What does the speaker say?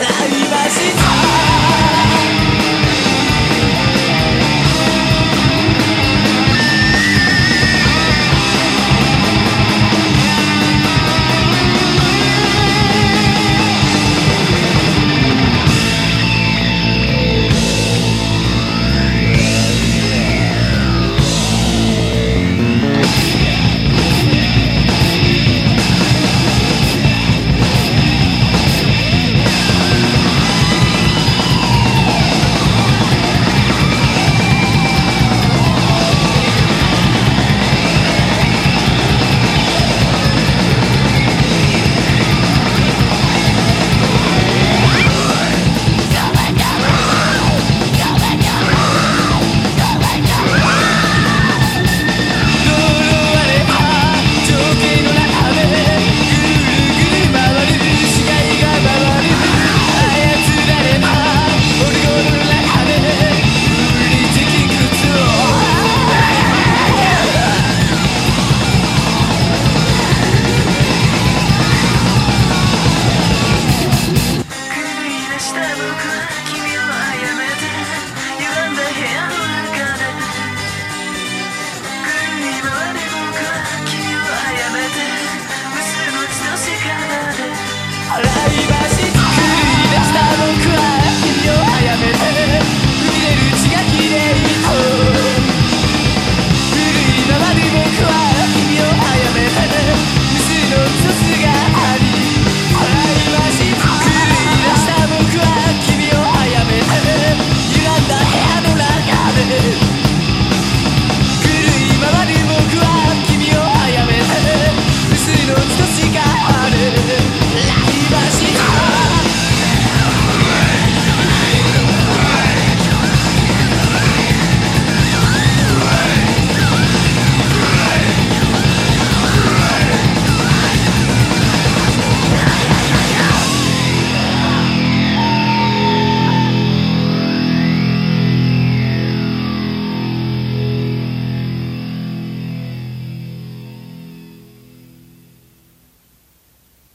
来吧把吉。